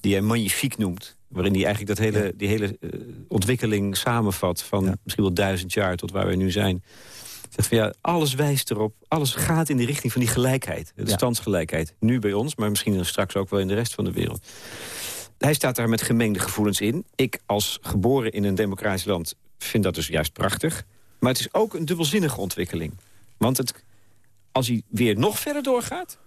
die hij magnifiek noemt, waarin hij eigenlijk dat hele, die hele uh, ontwikkeling samenvat... van ja. misschien wel duizend jaar tot waar we nu zijn. Zegt van, ja, alles wijst erop, alles gaat in de richting van die gelijkheid. De ja. standsgelijkheid. Nu bij ons, maar misschien straks ook wel in de rest van de wereld. Hij staat daar met gemengde gevoelens in. Ik als geboren in een democratisch land vind dat dus juist prachtig. Maar het is ook een dubbelzinnige ontwikkeling. Want het, als hij weer nog verder doorgaat...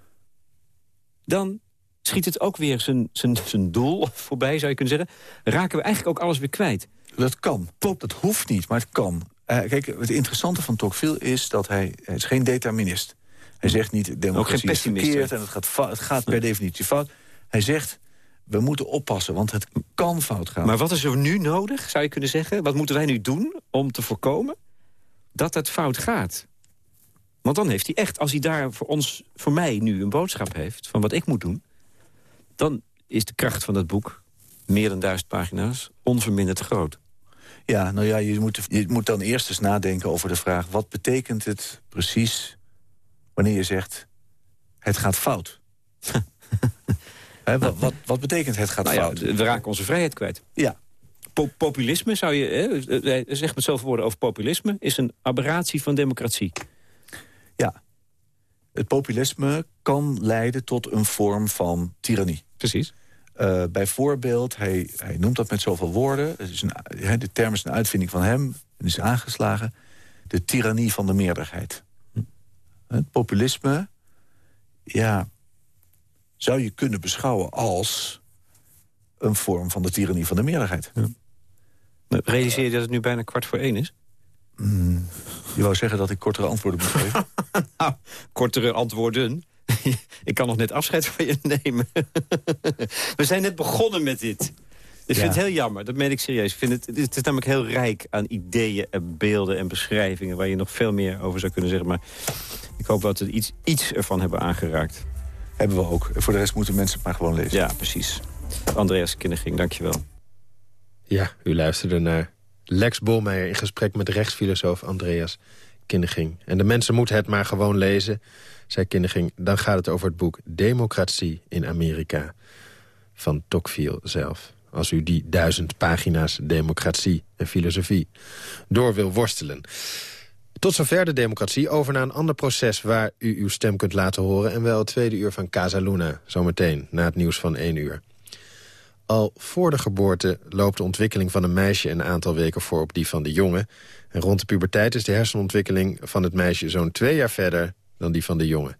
dan schiet het ook weer zijn, zijn, zijn doel voorbij, zou je kunnen zeggen. Raken we eigenlijk ook alles weer kwijt. Dat kan. Top. Dat hoeft niet, maar het kan. Uh, kijk, het interessante van Tocqueville is dat hij, hij is geen determinist. Hij zegt niet, democratie is verkeerd en het gaat, het gaat per definitie fout. Hij zegt, we moeten oppassen, want het kan fout gaan. Maar wat is er nu nodig, zou je kunnen zeggen? Wat moeten wij nu doen om te voorkomen dat het fout gaat? Want dan heeft hij echt, als hij daar voor ons, voor mij nu een boodschap heeft... van wat ik moet doen, dan is de kracht van dat boek, meer dan duizend pagina's, onverminderd groot. Ja, nou ja, je moet, je moet dan eerst eens nadenken over de vraag... wat betekent het precies wanneer je zegt... het gaat fout? wat, wat, wat, betekent het gaat nou fout? Ja, we raken onze vrijheid kwijt. Ja. populisme, zou je, hè, hij zegt met zoveel woorden over populisme... is een aberratie van democratie. Ja. Het populisme kan leiden tot een vorm van tirannie. Precies. Uh, bijvoorbeeld, hij, hij noemt dat met zoveel woorden. Het is een, de term is een uitvinding van hem. En is aangeslagen. De tirannie van de meerderheid. Het populisme, ja, zou je kunnen beschouwen als een vorm van de tirannie van de meerderheid. Ja. Realiseer je dat het nu bijna kwart voor één is? Mm, je wou zeggen dat ik kortere antwoorden moet geven? nou, kortere antwoorden? ik kan nog net afscheid van je nemen. We zijn net begonnen met dit. Ik vind het heel jammer, dat meen ik serieus. Ik vind het, het is namelijk heel rijk aan ideeën en beelden en beschrijvingen... waar je nog veel meer over zou kunnen zeggen. Maar ik hoop dat we iets, iets ervan hebben aangeraakt. Hebben we ook. Voor de rest moeten mensen het maar gewoon lezen. Ja, precies. Andreas Kinneging, dankjewel. Ja, u luisterde naar Lex Bolmeijer... in gesprek met rechtsfilosoof Andreas Kinneging. En de mensen moeten het maar gewoon lezen zei Kinneging, dan gaat het over het boek Democratie in Amerika van Tocqueville zelf. Als u die duizend pagina's democratie en filosofie door wil worstelen. Tot zover de democratie. Over naar een ander proces waar u uw stem kunt laten horen... en wel het tweede uur van Casa Luna, zometeen, na het nieuws van één uur. Al voor de geboorte loopt de ontwikkeling van een meisje... een aantal weken voor op die van de jongen. En rond de puberteit is de hersenontwikkeling van het meisje... zo'n twee jaar verder dan die van de jongen.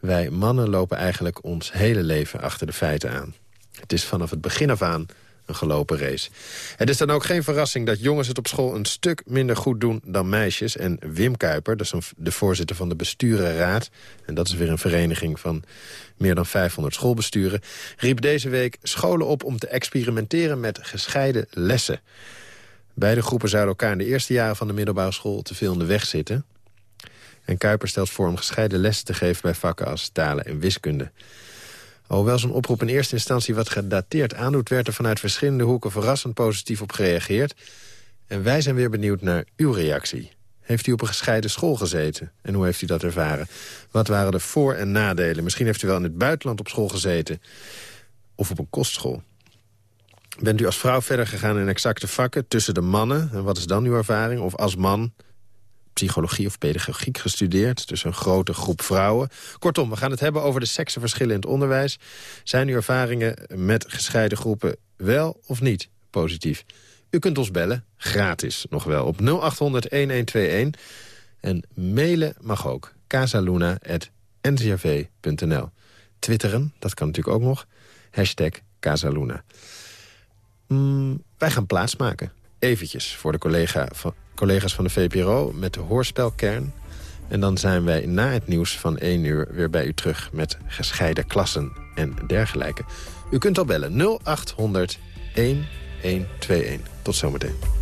Wij mannen lopen eigenlijk ons hele leven achter de feiten aan. Het is vanaf het begin af aan een gelopen race. Het is dan ook geen verrassing dat jongens het op school een stuk minder goed doen dan meisjes. En Wim Kuiper, dat is de voorzitter van de besturenraad... en dat is weer een vereniging van meer dan 500 schoolbesturen... riep deze week scholen op om te experimenteren met gescheiden lessen. Beide groepen zouden elkaar in de eerste jaren van de middelbare school te veel in de weg zitten. En Kuiper stelt voor om gescheiden lessen te geven bij vakken als talen en wiskunde. Hoewel zijn oproep in eerste instantie wat gedateerd aandoet... werd er vanuit verschillende hoeken verrassend positief op gereageerd. En wij zijn weer benieuwd naar uw reactie. Heeft u op een gescheiden school gezeten? En hoe heeft u dat ervaren? Wat waren de voor- en nadelen? Misschien heeft u wel in het buitenland op school gezeten. Of op een kostschool. Bent u als vrouw verder gegaan in exacte vakken tussen de mannen? En wat is dan uw ervaring? Of als man psychologie of pedagogiek gestudeerd. Dus een grote groep vrouwen. Kortom, we gaan het hebben over de seksenverschillen in het onderwijs. Zijn uw ervaringen met gescheiden groepen wel of niet positief? U kunt ons bellen, gratis nog wel, op 0800-1121. En mailen mag ook, casaluna.ncrv.nl. Twitteren, dat kan natuurlijk ook nog. Hashtag Casaluna. Mm, wij gaan plaatsmaken. Eventjes voor de collega van, collega's van de VPRO met de hoorspelkern. En dan zijn wij na het nieuws van 1 uur weer bij u terug met gescheiden klassen en dergelijke. U kunt al bellen 0800 1121. Tot zometeen.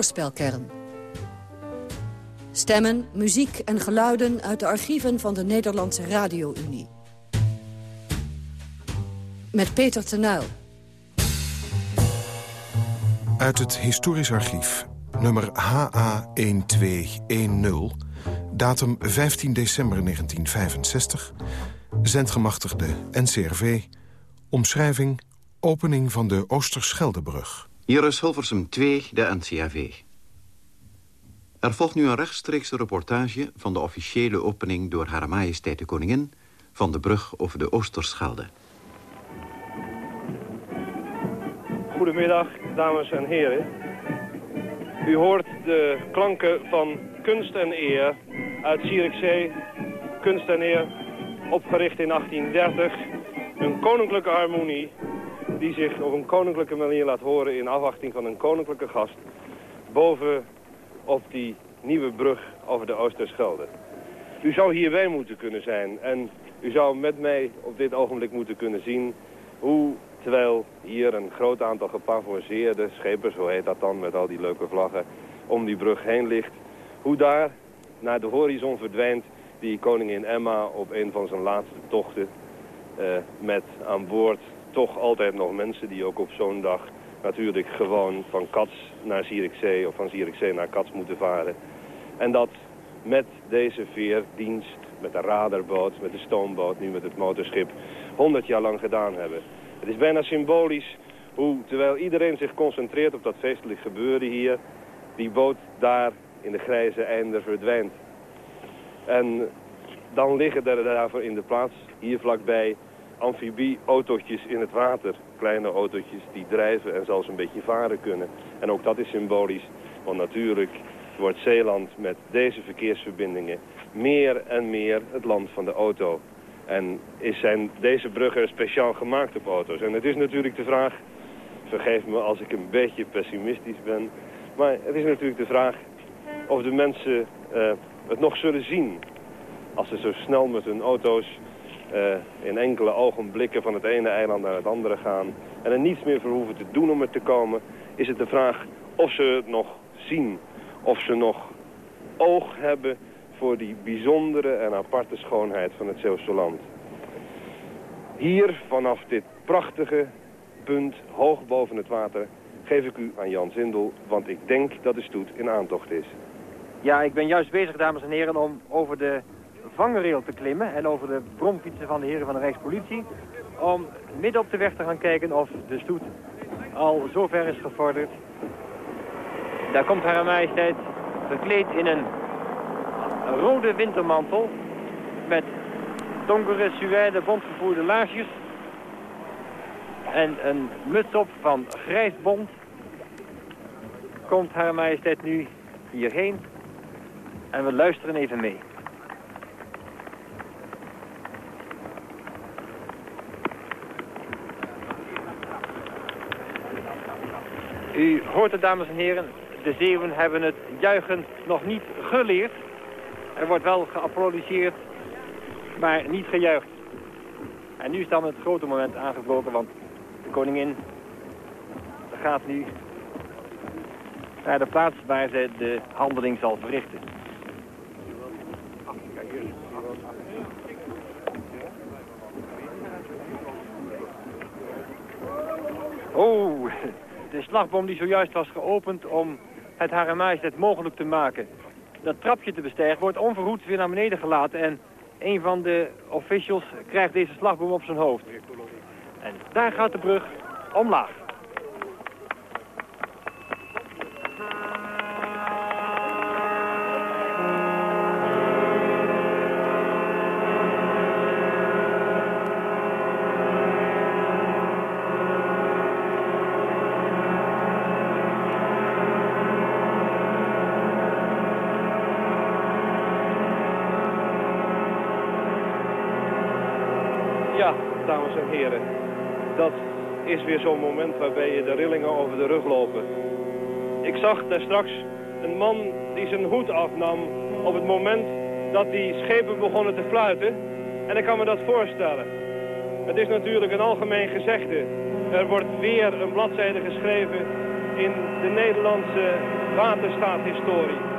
Hoorspelkern. Stemmen, muziek en geluiden uit de archieven van de Nederlandse Radio-Unie. Met Peter Tenuil. Uit het historisch archief, nummer HA1210, datum 15 december 1965... zendgemachtigde NCRV, omschrijving opening van de Oosterscheldebrug. Hier is Hilversum 2, de NCRV. Er volgt nu een rechtstreekse reportage van de officiële opening door Hare Majesteit de Koningin van de brug over de Oosterschelde. Goedemiddag, dames en heren. U hoort de klanken van kunst en eer uit Zierikzee. Kunst en eer, opgericht in 1830. Een koninklijke harmonie die zich op een koninklijke manier laat horen... in afwachting van een koninklijke gast boven op die nieuwe brug over de Oosterschelde. U zou hierbij moeten kunnen zijn en u zou met mij op dit ogenblik moeten kunnen zien... hoe, terwijl hier een groot aantal gepavoiseerde schepen, zo heet dat dan met al die leuke vlaggen, om die brug heen ligt... hoe daar naar de horizon verdwijnt die koningin Emma op een van zijn laatste tochten... Uh, met aan boord toch altijd nog mensen die ook op zo'n dag natuurlijk gewoon van Kats naar Zierikzee of van Zierikzee naar Kats moeten varen. En dat met deze veerdienst, met de radarboot, met de stoomboot, nu met het motorschip, 100 jaar lang gedaan hebben. Het is bijna symbolisch hoe, terwijl iedereen zich concentreert op dat feestelijk gebeuren hier, die boot daar in de grijze einde verdwijnt. En dan liggen er daarvoor in de plaats, hier vlakbij, amfibie-autootjes in het water. Kleine autootjes die drijven en zelfs een beetje varen kunnen. En ook dat is symbolisch, want natuurlijk wordt Zeeland met deze verkeersverbindingen meer en meer het land van de auto. En is zijn deze bruggen speciaal gemaakt op auto's. En het is natuurlijk de vraag, vergeef me als ik een beetje pessimistisch ben... maar het is natuurlijk de vraag of de mensen uh, het nog zullen zien... als ze zo snel met hun auto's uh, in enkele ogenblikken van het ene eiland naar het andere gaan... en er niets meer voor hoeven te doen om er te komen... is het de vraag of ze het nog zien. Of ze nog oog hebben voor die bijzondere en aparte schoonheid van het Zeeuwse land. Hier, vanaf dit prachtige punt, hoog boven het water... geef ik u aan Jan Zindel, want ik denk dat de stoet in aantocht is. Ja, ik ben juist bezig, dames en heren, om over de vangrail te klimmen en over de bromfietsen van de heren van de Rijkspolitie. Om midden op de weg te gaan kijken of de stoet al zo ver is gevorderd. Daar komt haar majesteit gekleed in een rode wintermantel met donkere suède bontgevoerde laarsjes en een muts op van grijs bont. Komt haar majesteit nu hierheen en we luisteren even mee. U hoort het, dames en heren. De Zeeuwen hebben het juichen nog niet geleerd. Er wordt wel geapplaudisseerd, maar niet gejuicht. En nu is dan het grote moment aangebroken, want de koningin gaat nu naar de plaats waar ze de handeling zal verrichten. Oh, de slagboom die zojuist was geopend om het Hare Majesteit mogelijk te maken. Dat trapje te bestijgen wordt onverhoeds weer naar beneden gelaten en een van de officials krijgt deze slagboom op zijn hoofd. En daar gaat de brug omlaag. Ik zag daar straks een man die zijn hoed afnam op het moment dat die schepen begonnen te fluiten. En ik kan me dat voorstellen. Het is natuurlijk een algemeen gezegde. Er wordt weer een bladzijde geschreven in de Nederlandse waterstaathistorie.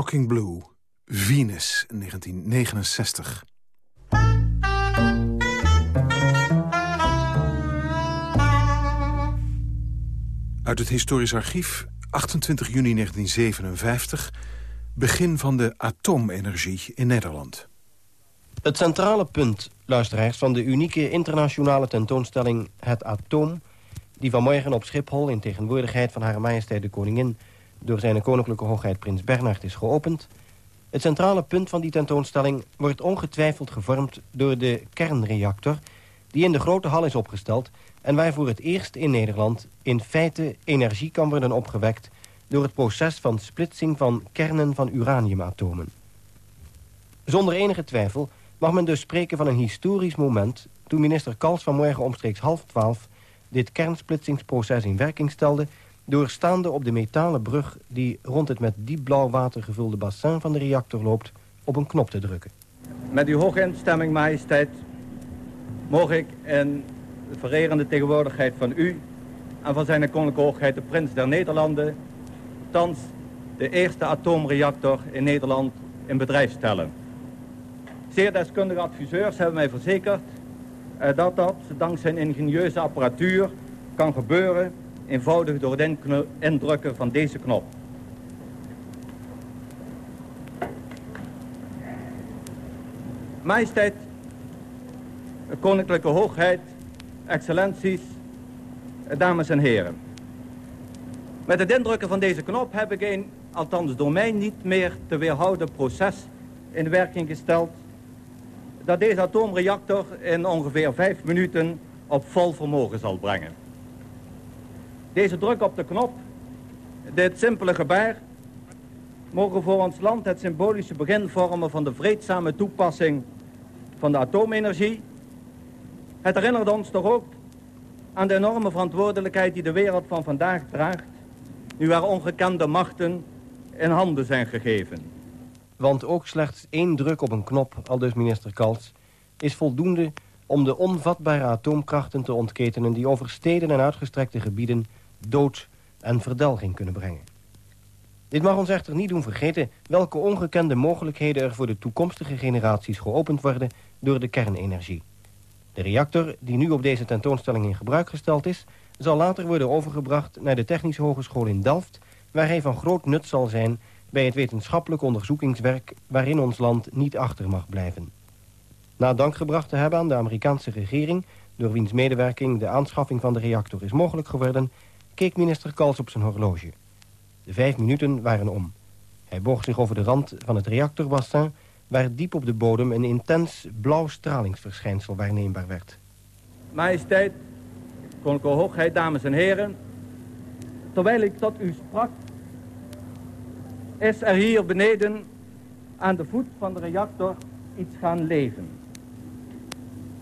Shocking Blue, Venus, 1969. Uit het historisch archief, 28 juni 1957... begin van de atoomenergie in Nederland. Het centrale punt, luisteraars, van de unieke internationale tentoonstelling Het Atoom... die vanmorgen op Schiphol in tegenwoordigheid van Hare Majesteit de Koningin door zijn koninklijke hoogheid prins Bernhard is geopend. Het centrale punt van die tentoonstelling wordt ongetwijfeld gevormd door de kernreactor... die in de grote hal is opgesteld en waar voor het eerst in Nederland in feite energie kan worden opgewekt... door het proces van splitsing van kernen van uraniumatomen. Zonder enige twijfel mag men dus spreken van een historisch moment... toen minister Kals vanmorgen omstreeks half twaalf dit kernsplitsingsproces in werking stelde doorstaande op de metalen brug die rond het met diep blauw water gevulde bassin van de reactor loopt, op een knop te drukken. Met uw hoge instemming, majesteit, mogen ik in de vererende tegenwoordigheid van u en van zijn koninklijke hoogheid de prins der Nederlanden thans de eerste atoomreactor in Nederland in bedrijf stellen. Zeer deskundige adviseurs hebben mij verzekerd eh, dat dat dankzij een ingenieuze apparatuur kan gebeuren eenvoudig door het indrukken van deze knop. Majesteit, koninklijke hoogheid, excellenties, dames en heren. Met het indrukken van deze knop heb ik een, althans door mij niet meer te weerhouden proces in werking gesteld dat deze atoomreactor in ongeveer vijf minuten op vol vermogen zal brengen. Deze druk op de knop, dit simpele gebaar, mogen voor ons land het symbolische begin vormen van de vreedzame toepassing van de atoomenergie. Het herinnert ons toch ook aan de enorme verantwoordelijkheid die de wereld van vandaag draagt, nu er ongekende machten in handen zijn gegeven. Want ook slechts één druk op een knop, aldus minister Kalts, is voldoende om de onvatbare atoomkrachten te ontketenen die over steden en uitgestrekte gebieden dood en verdelging kunnen brengen. Dit mag ons echter niet doen vergeten welke ongekende mogelijkheden er voor de toekomstige generaties geopend worden door de kernenergie. De reactor die nu op deze tentoonstelling in gebruik gesteld is, zal later worden overgebracht naar de Technische Hogeschool in Delft, waar hij van groot nut zal zijn bij het wetenschappelijk onderzoekingswerk waarin ons land niet achter mag blijven. Na dank gebracht te hebben aan de Amerikaanse regering, door wiens medewerking de aanschaffing van de reactor is mogelijk geworden, keek minister Kals op zijn horloge. De vijf minuten waren om. Hij boog zich over de rand van het reactorbassin... waar diep op de bodem een intens blauw stralingsverschijnsel waarneembaar werd. Majesteit, koninklijke hoogheid, dames en heren... terwijl ik tot u sprak... is er hier beneden aan de voet van de reactor iets gaan leven.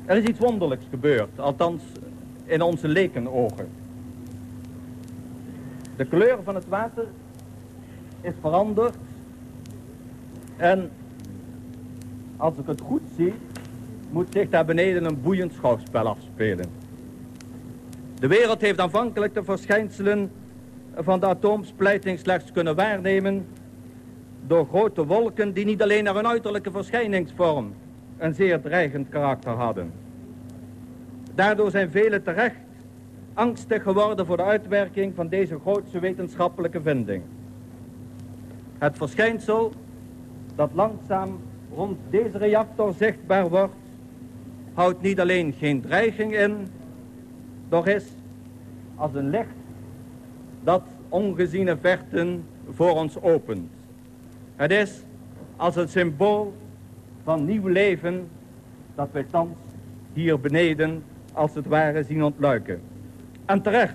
Er is iets wonderlijks gebeurd, althans in onze lekenogen. De kleur van het water is veranderd. En als ik het goed zie, moet zich daar beneden een boeiend schouwspel afspelen. De wereld heeft aanvankelijk de verschijnselen van de atoomsplijting slechts kunnen waarnemen door grote wolken die niet alleen naar hun uiterlijke verschijningsvorm een zeer dreigend karakter hadden. Daardoor zijn velen terecht angstig geworden voor de uitwerking van deze grootste wetenschappelijke vinding. Het verschijnsel dat langzaam rond deze reactor zichtbaar wordt, houdt niet alleen geen dreiging in, doch is als een licht dat ongeziene vechten voor ons opent. Het is als een symbool van nieuw leven dat wij thans hier beneden als het ware zien ontluiken. En terecht,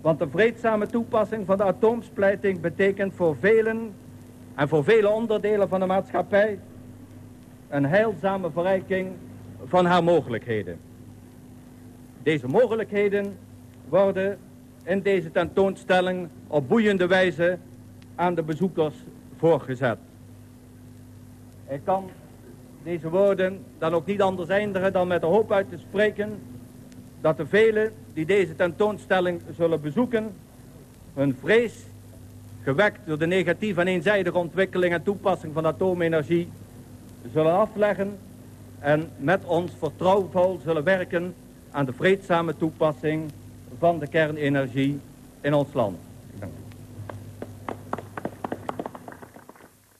want de vreedzame toepassing van de atoomsplijting betekent voor velen en voor vele onderdelen van de maatschappij een heilzame verrijking van haar mogelijkheden. Deze mogelijkheden worden in deze tentoonstelling op boeiende wijze aan de bezoekers voorgezet. Ik kan deze woorden dan ook niet anders eindigen dan met de hoop uit te spreken dat de velen die deze tentoonstelling zullen bezoeken, hun vrees, gewekt door de negatieve en eenzijdige ontwikkeling en toepassing van atoomenergie, zullen afleggen en met ons vertrouwvol zullen werken aan de vreedzame toepassing van de kernenergie in ons land.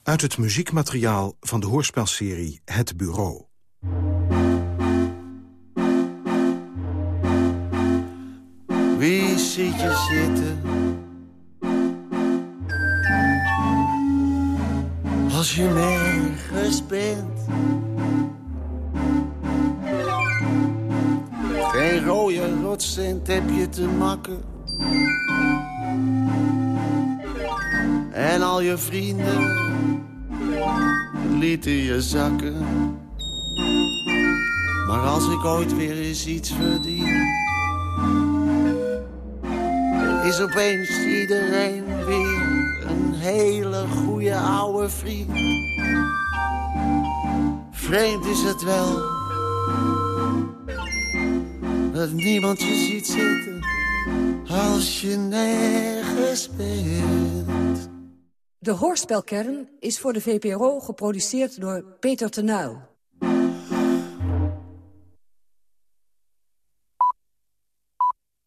Uit het muziekmateriaal van de hoorspelserie Het Bureau. Wie ziet je zitten? Als je nergens bent. Geen rode rotcent heb je te makken. En al je vrienden lieten je zakken. Maar als ik ooit weer eens iets verdien is opeens iedereen weer een hele goede oude vriend. Vreemd is het wel dat niemand je ziet zitten als je nergens bent. De Hoorspelkern is voor de VPRO geproduceerd door Peter Tenuil.